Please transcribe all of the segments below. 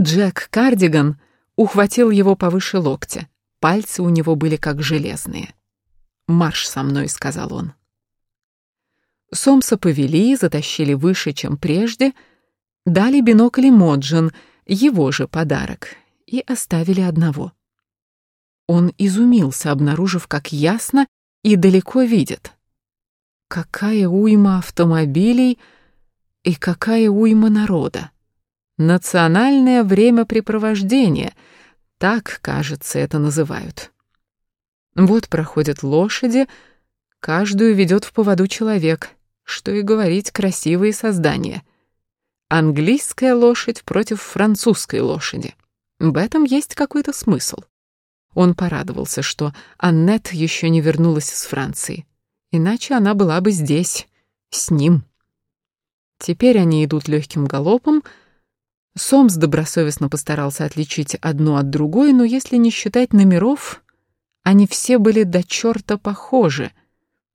Джек Кардиган ухватил его повыше локтя. Пальцы у него были как железные. «Марш со мной», — сказал он. Сомса повели, затащили выше, чем прежде, дали бинокль Моджин, его же подарок, и оставили одного. Он изумился, обнаружив, как ясно и далеко видит. Какая уйма автомобилей и какая уйма народа. Национальное времяпрепровождение, так, кажется, это называют. Вот проходят лошади, каждую ведет в поводу человек, что и говорить, красивые создания. Английская лошадь против французской лошади. В этом есть какой-то смысл. Он порадовался, что Аннет еще не вернулась из Франции. Иначе она была бы здесь, с ним. Теперь они идут легким галопом. Сомс добросовестно постарался отличить одну от другой, но если не считать номеров, они все были до черта похожи.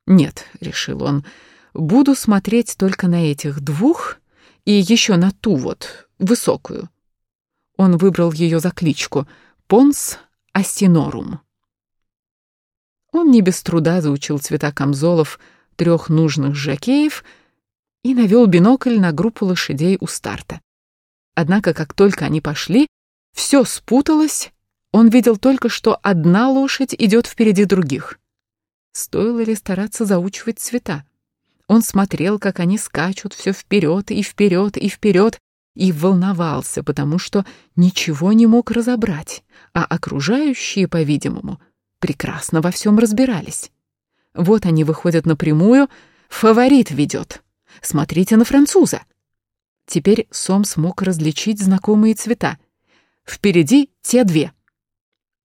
«Нет», — решил он, — «буду смотреть только на этих двух и еще на ту вот, высокую». Он выбрал ее за кличку — Понс Асинорум. Он не без труда заучил цвета камзолов трех нужных жакеев и навел бинокль на группу лошадей у старта. Однако, как только они пошли, все спуталось, он видел только, что одна лошадь идет впереди других. Стоило ли стараться заучивать цвета? Он смотрел, как они скачут все вперед и вперед и вперед, и волновался, потому что ничего не мог разобрать, а окружающие, по-видимому, прекрасно во всем разбирались. Вот они выходят напрямую, фаворит ведет. Смотрите на француза. Теперь Сом смог различить знакомые цвета. Впереди те две.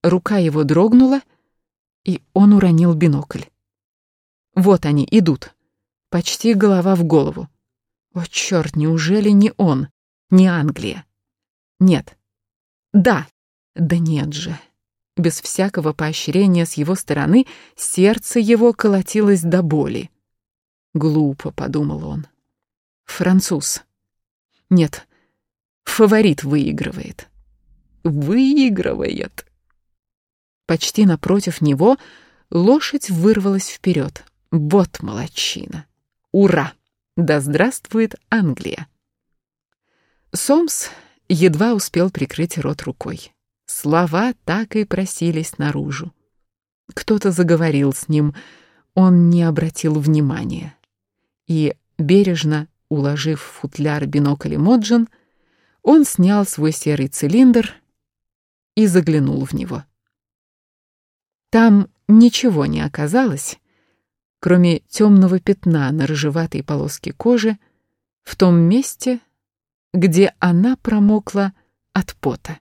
Рука его дрогнула, и он уронил бинокль. Вот они идут. Почти голова в голову. О, черт, неужели не он? Не Англия. Нет. Да. Да нет же. Без всякого поощрения с его стороны сердце его колотилось до боли. Глупо, подумал он. Француз. Нет, фаворит выигрывает. Выигрывает. Почти напротив него лошадь вырвалась вперед. Вот молодчина. Ура! Да здравствует Англия! Сомс едва успел прикрыть рот рукой. Слова так и просились наружу. Кто-то заговорил с ним, он не обратил внимания. И, бережно уложив в футляр бинокль Моджин, он снял свой серый цилиндр и заглянул в него. Там ничего не оказалось, кроме темного пятна на рыжеватой полоске кожи в том месте, где она промокла от пота.